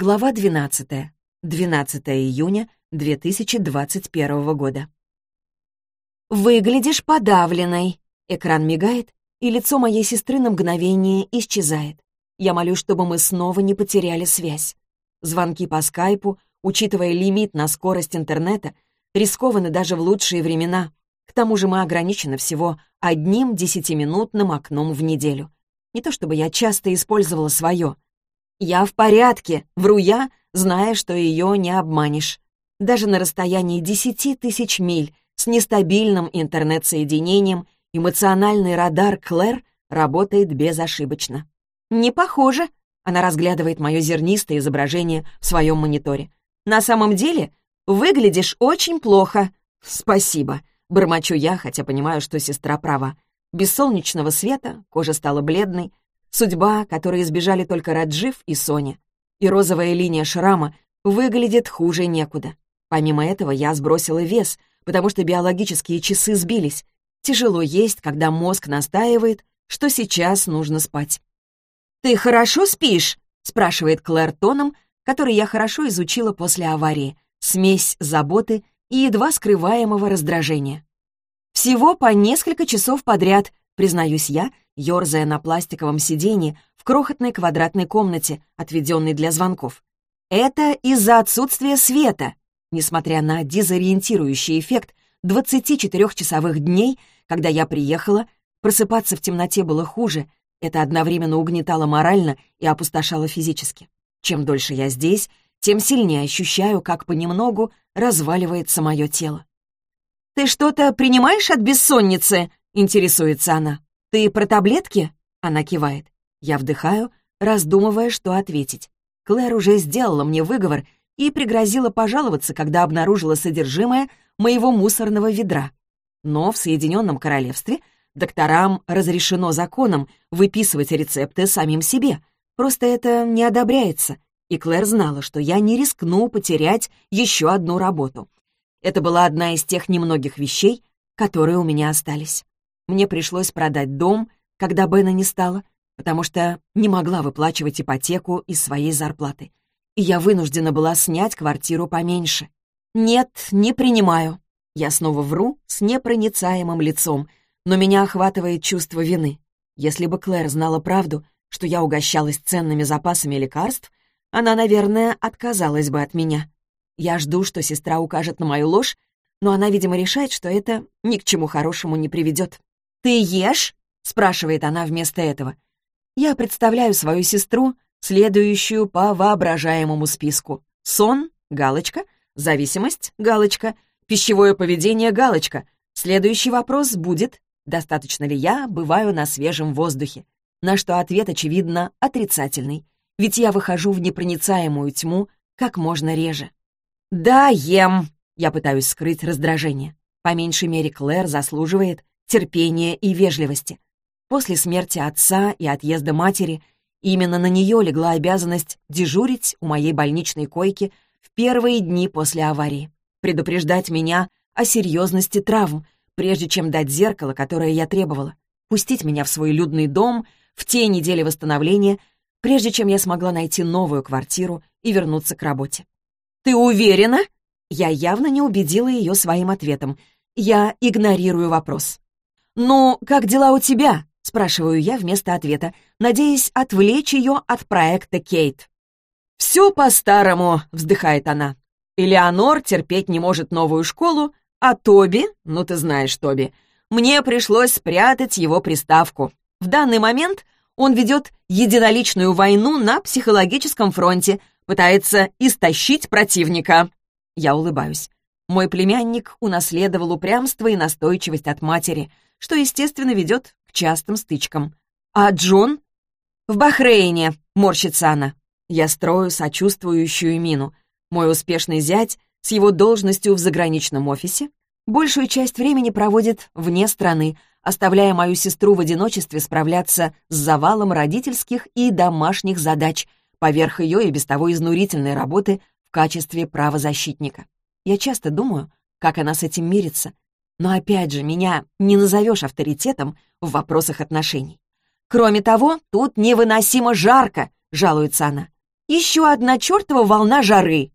Глава 12. 12 июня 2021 года. «Выглядишь подавленной!» Экран мигает, и лицо моей сестры на мгновение исчезает. Я молю, чтобы мы снова не потеряли связь. Звонки по скайпу, учитывая лимит на скорость интернета, рискованы даже в лучшие времена. К тому же мы ограничены всего одним десятиминутным окном в неделю. Не то чтобы я часто использовала свое — «Я в порядке», — вру я, зная, что ее не обманешь. Даже на расстоянии десяти тысяч миль с нестабильным интернет-соединением эмоциональный радар Клэр работает безошибочно. «Не похоже», — она разглядывает мое зернистое изображение в своем мониторе. «На самом деле выглядишь очень плохо». «Спасибо», — бормочу я, хотя понимаю, что сестра права. Без солнечного света кожа стала бледной, Судьба, которой избежали только Раджив и Соня. И розовая линия шрама выглядит хуже некуда. Помимо этого я сбросила вес, потому что биологические часы сбились. Тяжело есть, когда мозг настаивает, что сейчас нужно спать. «Ты хорошо спишь?» — спрашивает Клэр тоном, который я хорошо изучила после аварии. Смесь заботы и едва скрываемого раздражения. «Всего по несколько часов подряд», признаюсь я, ерзая на пластиковом сиденье в крохотной квадратной комнате, отведенной для звонков. Это из-за отсутствия света. Несмотря на дезориентирующий эффект 24-часовых дней, когда я приехала, просыпаться в темноте было хуже, это одновременно угнетало морально и опустошало физически. Чем дольше я здесь, тем сильнее ощущаю, как понемногу разваливается мое тело. «Ты что-то принимаешь от бессонницы?» — интересуется она. «Ты про таблетки?» — она кивает. Я вдыхаю, раздумывая, что ответить. Клэр уже сделала мне выговор и пригрозила пожаловаться, когда обнаружила содержимое моего мусорного ведра. Но в Соединенном Королевстве докторам разрешено законом выписывать рецепты самим себе. Просто это не одобряется. И Клэр знала, что я не рискну потерять еще одну работу. Это была одна из тех немногих вещей, которые у меня остались. Мне пришлось продать дом, когда Бена не стало, потому что не могла выплачивать ипотеку из своей зарплаты. И я вынуждена была снять квартиру поменьше. «Нет, не принимаю». Я снова вру с непроницаемым лицом, но меня охватывает чувство вины. Если бы Клэр знала правду, что я угощалась ценными запасами лекарств, она, наверное, отказалась бы от меня. Я жду, что сестра укажет на мою ложь, но она, видимо, решает, что это ни к чему хорошему не приведет. «Ты ешь?» — спрашивает она вместо этого. Я представляю свою сестру, следующую по воображаемому списку. Сон — галочка, зависимость — галочка, пищевое поведение — галочка. Следующий вопрос будет, достаточно ли я бываю на свежем воздухе, на что ответ, очевидно, отрицательный, ведь я выхожу в непроницаемую тьму как можно реже. «Да, ем!» — я пытаюсь скрыть раздражение. По меньшей мере, Клэр заслуживает терпения и вежливости. После смерти отца и отъезда матери именно на нее легла обязанность дежурить у моей больничной койки в первые дни после аварии, предупреждать меня о серьезности травм, прежде чем дать зеркало, которое я требовала, пустить меня в свой людный дом в те недели восстановления, прежде чем я смогла найти новую квартиру и вернуться к работе. «Ты уверена?» Я явно не убедила ее своим ответом. Я игнорирую вопрос. «Ну, как дела у тебя?» — спрашиваю я вместо ответа, надеясь отвлечь ее от проекта Кейт. «Все по-старому», — вздыхает она. «Элеонор терпеть не может новую школу, а Тоби, ну ты знаешь Тоби, мне пришлось спрятать его приставку. В данный момент он ведет единоличную войну на психологическом фронте, пытается истощить противника». Я улыбаюсь. Мой племянник унаследовал упрямство и настойчивость от матери — что, естественно, ведет к частым стычкам. А Джон? В Бахрейне, морщится она. Я строю сочувствующую мину. Мой успешный зять с его должностью в заграничном офисе большую часть времени проводит вне страны, оставляя мою сестру в одиночестве справляться с завалом родительских и домашних задач, поверх ее и без того изнурительной работы в качестве правозащитника. Я часто думаю, как она с этим мирится, но опять же, меня не назовешь авторитетом в вопросах отношений. Кроме того, тут невыносимо жарко, жалуется она. Еще одна чертова волна жары.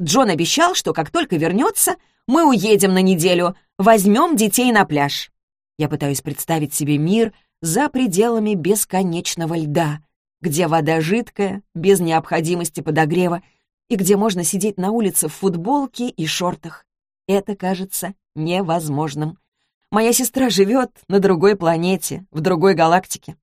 Джон обещал, что как только вернется, мы уедем на неделю, возьмем детей на пляж. Я пытаюсь представить себе мир за пределами бесконечного льда, где вода жидкая, без необходимости подогрева, и где можно сидеть на улице в футболке и шортах. Это кажется невозможным. Моя сестра живет на другой планете, в другой галактике.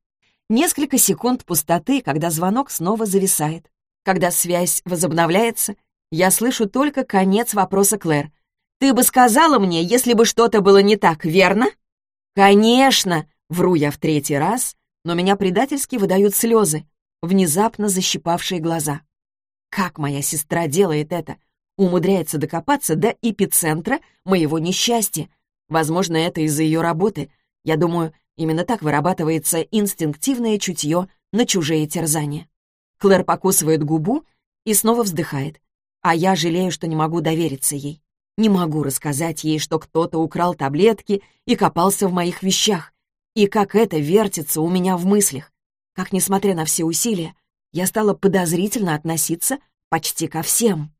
Несколько секунд пустоты, когда звонок снова зависает. Когда связь возобновляется, я слышу только конец вопроса Клэр. «Ты бы сказала мне, если бы что-то было не так, верно?» «Конечно!» — вру я в третий раз, но меня предательски выдают слезы, внезапно защипавшие глаза. Как моя сестра делает это? Умудряется докопаться до эпицентра моего несчастья. Возможно, это из-за ее работы. Я думаю, именно так вырабатывается инстинктивное чутье на чужие терзания. Клэр покусывает губу и снова вздыхает. А я жалею, что не могу довериться ей. Не могу рассказать ей, что кто-то украл таблетки и копался в моих вещах. И как это вертится у меня в мыслях. Как, несмотря на все усилия, я стала подозрительно относиться почти ко всем.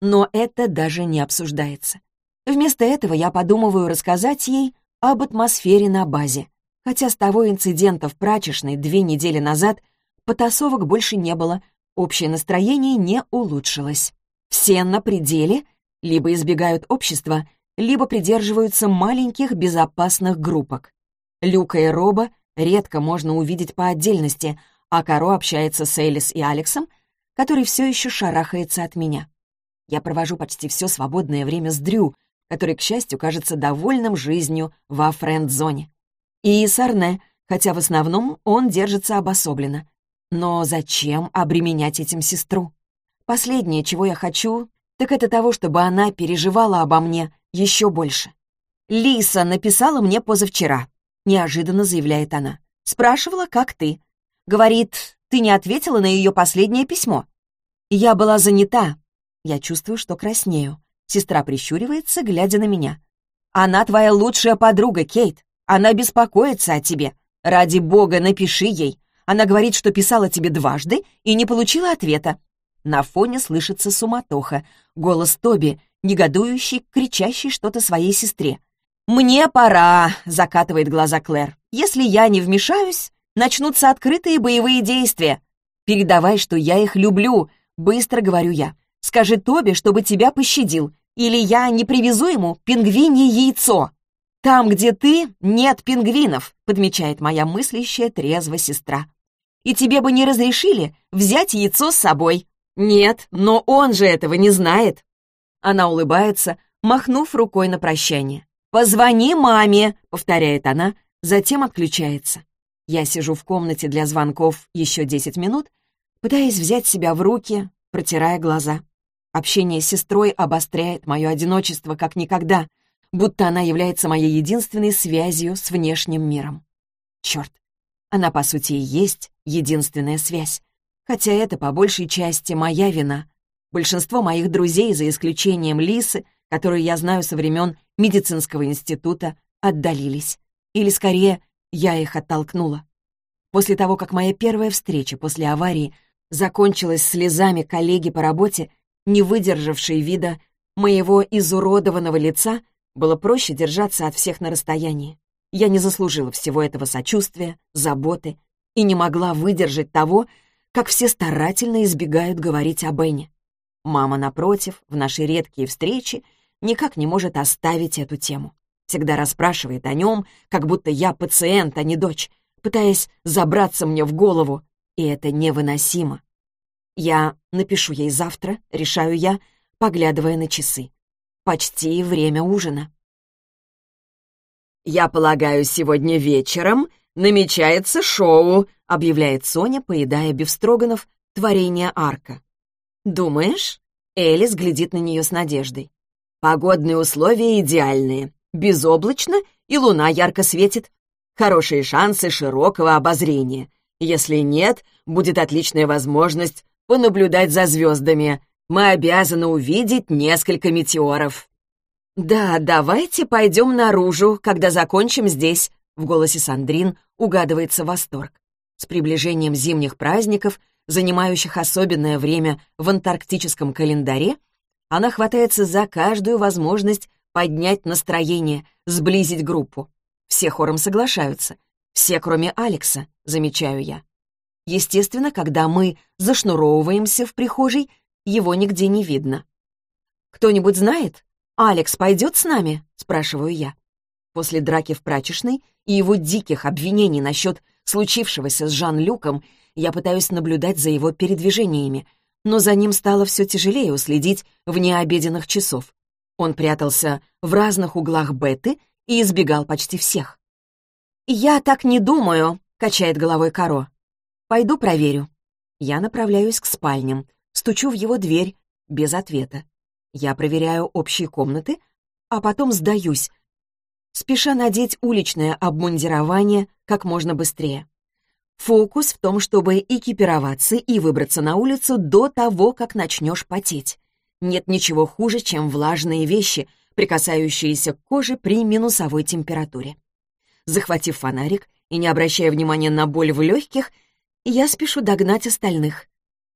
Но это даже не обсуждается. Вместо этого я подумываю рассказать ей об атмосфере на базе. Хотя с того инцидента в прачечной две недели назад потасовок больше не было, общее настроение не улучшилось. Все на пределе либо избегают общества, либо придерживаются маленьких безопасных группок. Люка и Роба редко можно увидеть по отдельности, а Каро общается с Элис и Алексом, который все еще шарахается от меня. Я провожу почти все свободное время с Дрю, который, к счастью, кажется довольным жизнью во френд-зоне. И с Арне, хотя в основном он держится обособленно. Но зачем обременять этим сестру? Последнее, чего я хочу, так это того, чтобы она переживала обо мне еще больше. «Лиса написала мне позавчера», — неожиданно заявляет она. «Спрашивала, как ты. Говорит, ты не ответила на ее последнее письмо». «Я была занята». Я чувствую, что краснею. Сестра прищуривается, глядя на меня. «Она твоя лучшая подруга, Кейт. Она беспокоится о тебе. Ради бога, напиши ей. Она говорит, что писала тебе дважды и не получила ответа. На фоне слышится суматоха. Голос Тоби, негодующий, кричащий что-то своей сестре. «Мне пора!» — закатывает глаза Клэр. «Если я не вмешаюсь, начнутся открытые боевые действия. Передавай, что я их люблю!» — быстро говорю я. «Скажи Тоби, чтобы тебя пощадил, или я не привезу ему пингвинье яйцо!» «Там, где ты, нет пингвинов», — подмечает моя мыслящая трезво сестра. «И тебе бы не разрешили взять яйцо с собой». «Нет, но он же этого не знает». Она улыбается, махнув рукой на прощание. «Позвони маме», — повторяет она, затем отключается. Я сижу в комнате для звонков еще десять минут, пытаясь взять себя в руки, протирая глаза. Общение с сестрой обостряет мое одиночество как никогда, будто она является моей единственной связью с внешним миром. Черт, она, по сути, и есть единственная связь. Хотя это по большей части моя вина. Большинство моих друзей, за исключением Лисы, которую я знаю со времен медицинского института, отдалились. Или, скорее, я их оттолкнула. После того, как моя первая встреча после аварии закончилась слезами коллеги по работе, не выдержавшей вида моего изуродованного лица, было проще держаться от всех на расстоянии. Я не заслужила всего этого сочувствия, заботы и не могла выдержать того, как все старательно избегают говорить о Бене. Мама, напротив, в наши редкие встречи никак не может оставить эту тему. Всегда расспрашивает о нем, как будто я пациент, а не дочь, пытаясь забраться мне в голову, и это невыносимо. Я напишу ей завтра, решаю я, поглядывая на часы. Почти время ужина. «Я полагаю, сегодня вечером намечается шоу», объявляет Соня, поедая бифстроганов, творение арка. «Думаешь?» — Элис глядит на нее с надеждой. «Погодные условия идеальные. Безоблачно, и луна ярко светит. Хорошие шансы широкого обозрения. Если нет, будет отличная возможность понаблюдать за звездами. Мы обязаны увидеть несколько метеоров». «Да, давайте пойдем наружу, когда закончим здесь», — в голосе Сандрин угадывается восторг. С приближением зимних праздников занимающих особенное время в антарктическом календаре, она хватается за каждую возможность поднять настроение, сблизить группу. Все хором соглашаются. Все, кроме Алекса, замечаю я. Естественно, когда мы зашнуровываемся в прихожей, его нигде не видно. «Кто-нибудь знает? Алекс пойдет с нами?» — спрашиваю я. После драки в прачечной и его диких обвинений насчет случившегося с Жан-Люком я пытаюсь наблюдать за его передвижениями, но за ним стало все тяжелее уследить вне обеденных часов. Он прятался в разных углах Беты и избегал почти всех. «Я так не думаю», — качает головой Каро. «Пойду проверю». Я направляюсь к спальням, стучу в его дверь, без ответа. Я проверяю общие комнаты, а потом сдаюсь, спеша надеть уличное обмундирование как можно быстрее. Фокус в том, чтобы экипироваться и выбраться на улицу до того, как начнешь потеть. Нет ничего хуже, чем влажные вещи, прикасающиеся к коже при минусовой температуре. Захватив фонарик и не обращая внимания на боль в легких, я спешу догнать остальных.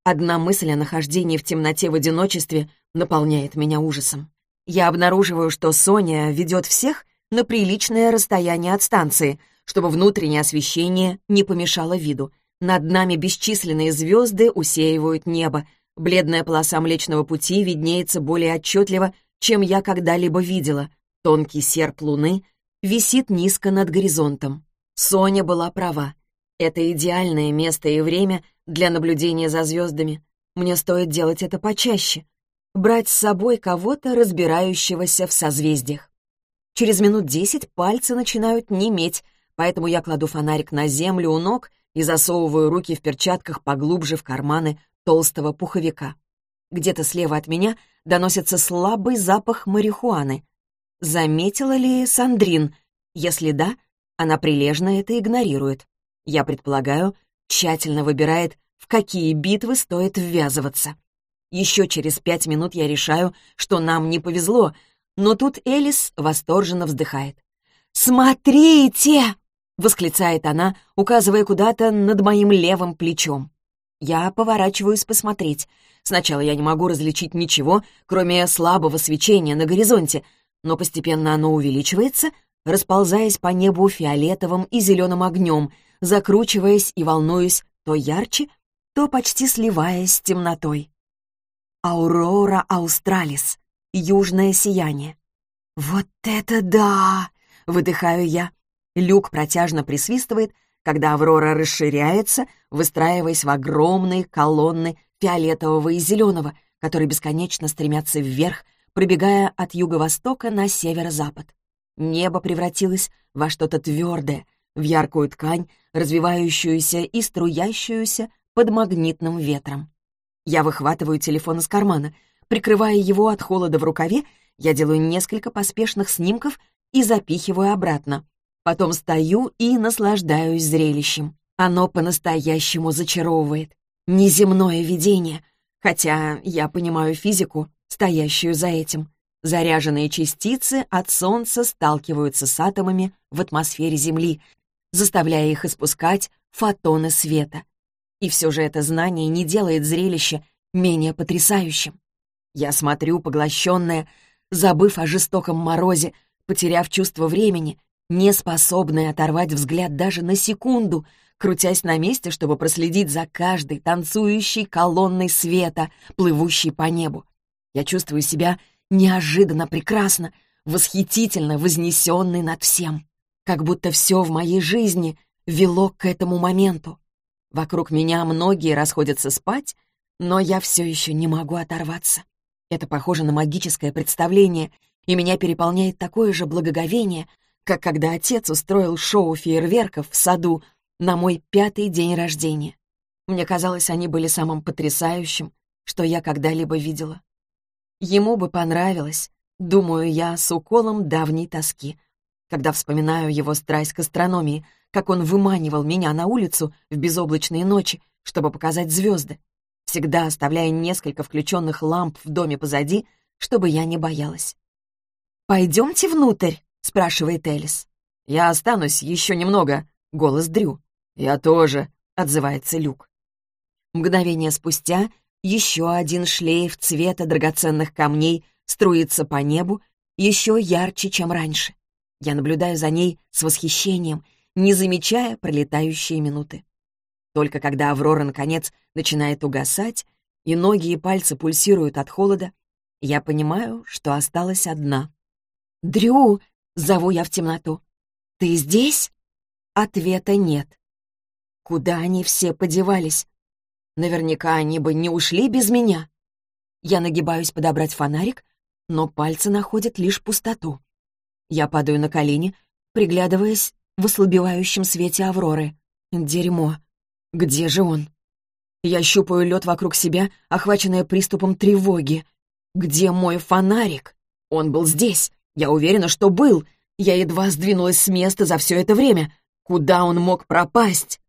Одна мысль о нахождении в темноте в одиночестве наполняет меня ужасом. Я обнаруживаю, что Соня ведет всех на приличное расстояние от станции, чтобы внутреннее освещение не помешало виду. Над нами бесчисленные звезды усеивают небо. Бледная полоса Млечного Пути виднеется более отчетливо, чем я когда-либо видела. Тонкий серп луны висит низко над горизонтом. Соня была права. Это идеальное место и время для наблюдения за звездами. Мне стоит делать это почаще. Брать с собой кого-то, разбирающегося в созвездиях. Через минут десять пальцы начинают неметь, поэтому я кладу фонарик на землю у ног и засовываю руки в перчатках поглубже в карманы толстого пуховика. Где-то слева от меня доносится слабый запах марихуаны. Заметила ли Сандрин? Если да, она прилежно это игнорирует. Я предполагаю, тщательно выбирает, в какие битвы стоит ввязываться. Еще через пять минут я решаю, что нам не повезло, но тут Элис восторженно вздыхает. «Смотрите!» — восклицает она, указывая куда-то над моим левым плечом. Я поворачиваюсь посмотреть. Сначала я не могу различить ничего, кроме слабого свечения на горизонте, но постепенно оно увеличивается, расползаясь по небу фиолетовым и зеленым огнем, закручиваясь и волнуясь то ярче, то почти сливаясь с темнотой. Аурора Аустралис, южное сияние. «Вот это да!» — выдыхаю я. Люк протяжно присвистывает, когда Аврора расширяется, выстраиваясь в огромные колонны фиолетового и зеленого, которые бесконечно стремятся вверх, пробегая от юго-востока на северо-запад. Небо превратилось во что-то твердое, в яркую ткань, развивающуюся и струящуюся под магнитным ветром. Я выхватываю телефон из кармана. Прикрывая его от холода в рукаве, я делаю несколько поспешных снимков и запихиваю обратно. Потом стою и наслаждаюсь зрелищем. Оно по-настоящему зачаровывает. Неземное видение. Хотя я понимаю физику, стоящую за этим. Заряженные частицы от Солнца сталкиваются с атомами в атмосфере Земли, заставляя их испускать фотоны света. И все же это знание не делает зрелище менее потрясающим. Я смотрю, поглощенная, забыв о жестоком морозе, потеряв чувство времени, не способная оторвать взгляд даже на секунду, крутясь на месте, чтобы проследить за каждой танцующей колонной света, плывущей по небу. Я чувствую себя неожиданно прекрасно, восхитительно вознесенной над всем. Как будто все в моей жизни вело к этому моменту. Вокруг меня многие расходятся спать, но я все еще не могу оторваться. Это похоже на магическое представление, и меня переполняет такое же благоговение, как когда отец устроил шоу фейерверков в саду на мой пятый день рождения. Мне казалось, они были самым потрясающим, что я когда-либо видела. Ему бы понравилось, думаю я, с уколом давней тоски, когда вспоминаю его страсть к астрономии, как он выманивал меня на улицу в безоблачные ночи, чтобы показать звезды, всегда оставляя несколько включенных ламп в доме позади, чтобы я не боялась. «Пойдемте внутрь», — спрашивает Элис. «Я останусь еще немного», — голос Дрю. «Я тоже», — отзывается Люк. Мгновение спустя еще один шлейф цвета драгоценных камней струится по небу, еще ярче, чем раньше. Я наблюдаю за ней с восхищением, не замечая пролетающие минуты. Только когда Аврора, наконец, начинает угасать, и ноги и пальцы пульсируют от холода, я понимаю, что осталась одна. «Дрю!» — зову я в темноту. «Ты здесь?» Ответа нет. Куда они все подевались? Наверняка они бы не ушли без меня. Я нагибаюсь подобрать фонарик, но пальцы находят лишь пустоту. Я падаю на колени, приглядываясь в ослабевающем свете Авроры. Дерьмо. Где же он? Я щупаю лед вокруг себя, охваченная приступом тревоги. Где мой фонарик? Он был здесь. Я уверена, что был. Я едва сдвинулась с места за все это время. Куда он мог пропасть?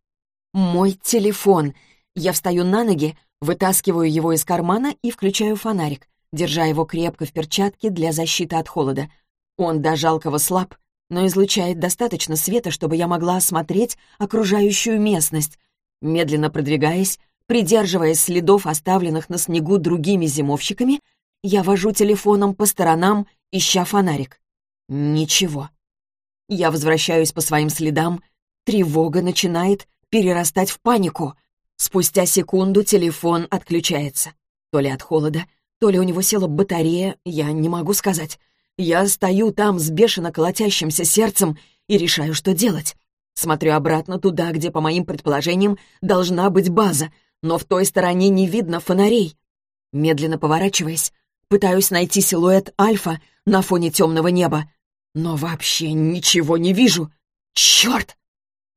Мой телефон. Я встаю на ноги, вытаскиваю его из кармана и включаю фонарик, держа его крепко в перчатке для защиты от холода. Он до жалкого слаб, но излучает достаточно света, чтобы я могла осмотреть окружающую местность. Медленно продвигаясь, придерживаясь следов, оставленных на снегу другими зимовщиками, я вожу телефоном по сторонам, ища фонарик. Ничего. Я возвращаюсь по своим следам. Тревога начинает перерастать в панику. Спустя секунду телефон отключается. То ли от холода, то ли у него села батарея, я не могу сказать. Я стою там с бешено колотящимся сердцем и решаю, что делать. Смотрю обратно туда, где, по моим предположениям, должна быть база, но в той стороне не видно фонарей. Медленно поворачиваясь, пытаюсь найти силуэт Альфа на фоне темного неба, но вообще ничего не вижу. Черт!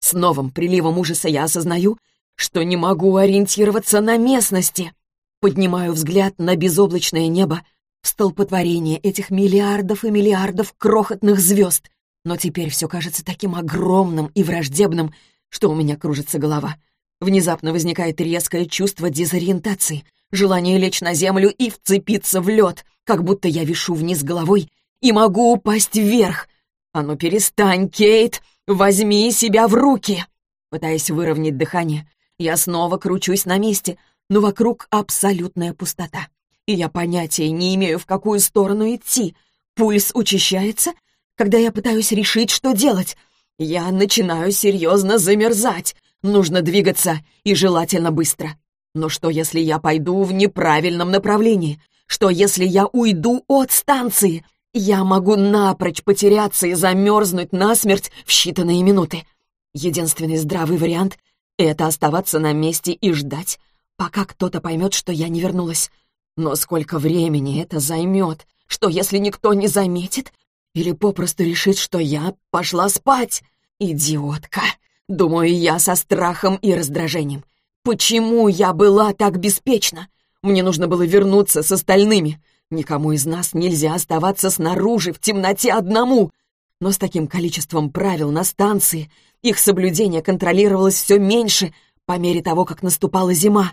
С новым приливом ужаса я осознаю, что не могу ориентироваться на местности. Поднимаю взгляд на безоблачное небо, столпотворение этих миллиардов и миллиардов крохотных звезд. Но теперь все кажется таким огромным и враждебным, что у меня кружится голова. Внезапно возникает резкое чувство дезориентации, желание лечь на землю и вцепиться в лед, как будто я вишу вниз головой и могу упасть вверх. «А ну перестань, Кейт! Возьми себя в руки!» Пытаясь выровнять дыхание, я снова кручусь на месте, но вокруг абсолютная пустота и я понятия не имею, в какую сторону идти. Пульс учащается, когда я пытаюсь решить, что делать. Я начинаю серьезно замерзать. Нужно двигаться, и желательно быстро. Но что, если я пойду в неправильном направлении? Что, если я уйду от станции? Я могу напрочь потеряться и замерзнуть насмерть в считанные минуты. Единственный здравый вариант — это оставаться на месте и ждать, пока кто-то поймет, что я не вернулась. Но сколько времени это займет? Что, если никто не заметит? Или попросту решит, что я пошла спать? Идиотка! Думаю, я со страхом и раздражением. Почему я была так беспечна? Мне нужно было вернуться с остальными. Никому из нас нельзя оставаться снаружи в темноте одному. Но с таким количеством правил на станции их соблюдение контролировалось все меньше по мере того, как наступала зима.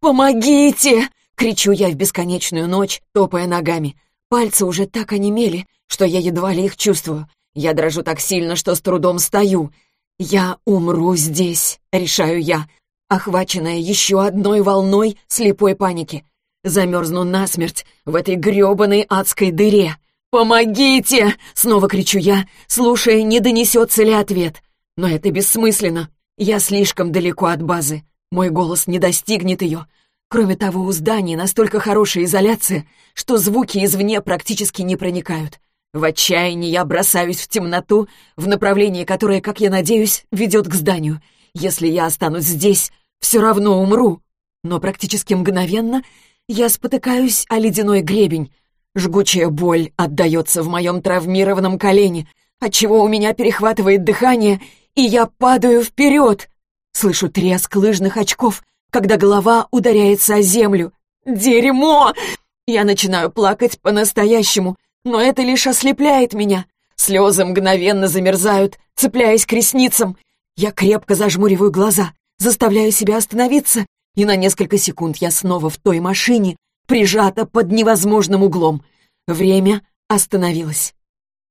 «Помогите!» Кричу я в бесконечную ночь, топая ногами. Пальцы уже так онемели, что я едва ли их чувствую. Я дрожу так сильно, что с трудом стою. «Я умру здесь», — решаю я, охваченная еще одной волной слепой паники. Замерзну насмерть в этой грёбаной адской дыре. «Помогите!» — снова кричу я, слушая, не донесется ли ответ. Но это бессмысленно. Я слишком далеко от базы. Мой голос не достигнет ее. Кроме того, у здания настолько хорошая изоляция, что звуки извне практически не проникают. В отчаянии я бросаюсь в темноту, в направлении, которое, как я надеюсь, ведет к зданию. Если я останусь здесь, все равно умру. Но практически мгновенно я спотыкаюсь о ледяной гребень. Жгучая боль отдается в моем травмированном колене, отчего у меня перехватывает дыхание, и я падаю вперед. Слышу треск лыжных очков, когда голова ударяется о землю. «Дерьмо!» Я начинаю плакать по-настоящему, но это лишь ослепляет меня. Слезы мгновенно замерзают, цепляясь к ресницам. Я крепко зажмуриваю глаза, заставляю себя остановиться, и на несколько секунд я снова в той машине, прижата под невозможным углом. Время остановилось.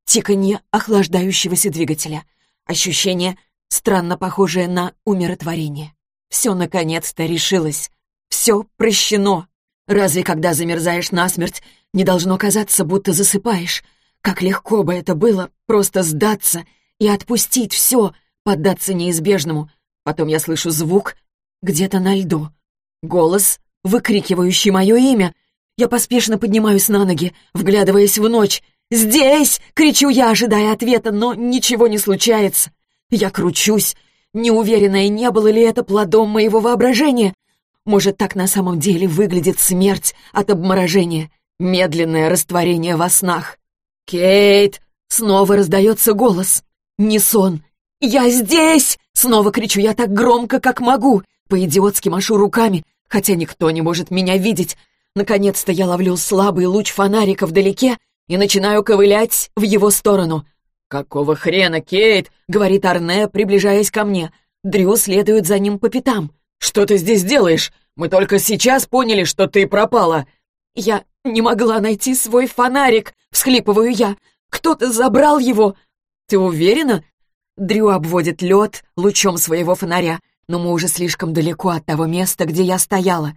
Тиканье охлаждающегося двигателя. Ощущение, странно похожее на умиротворение. Все наконец-то решилось. Все прощено. Разве когда замерзаешь насмерть, не должно казаться, будто засыпаешь? Как легко бы это было просто сдаться и отпустить все, поддаться неизбежному. Потом я слышу звук где-то на льду. Голос, выкрикивающий мое имя. Я поспешно поднимаюсь на ноги, вглядываясь в ночь. «Здесь!» — кричу я, ожидая ответа, но ничего не случается. Я кручусь, неуверенная, не было ли это плодом моего воображения. Может, так на самом деле выглядит смерть от обморожения, медленное растворение во снах. «Кейт!» — снова раздается голос. «Не сон! Я здесь!» — снова кричу я так громко, как могу. По-идиотски машу руками, хотя никто не может меня видеть. Наконец-то я ловлю слабый луч фонарика вдалеке и начинаю ковылять в его сторону. «Какого хрена, Кейт?» — говорит Арне, приближаясь ко мне. Дрю следует за ним по пятам. «Что ты здесь делаешь? Мы только сейчас поняли, что ты пропала!» «Я не могла найти свой фонарик!» — всхлипываю я. «Кто-то забрал его!» «Ты уверена?» Дрю обводит лед лучом своего фонаря, но мы уже слишком далеко от того места, где я стояла.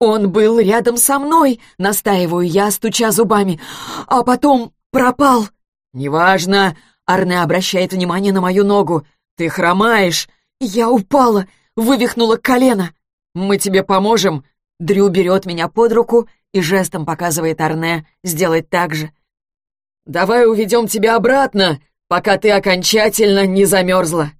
«Он был рядом со мной!» — настаиваю я, стуча зубами. «А потом пропал!» «Неважно!» — Арне обращает внимание на мою ногу. «Ты хромаешь!» «Я упала!» — вывихнула колено. «Мы тебе поможем!» Дрю берет меня под руку и жестом показывает Арне сделать так же. «Давай уведем тебя обратно, пока ты окончательно не замерзла!»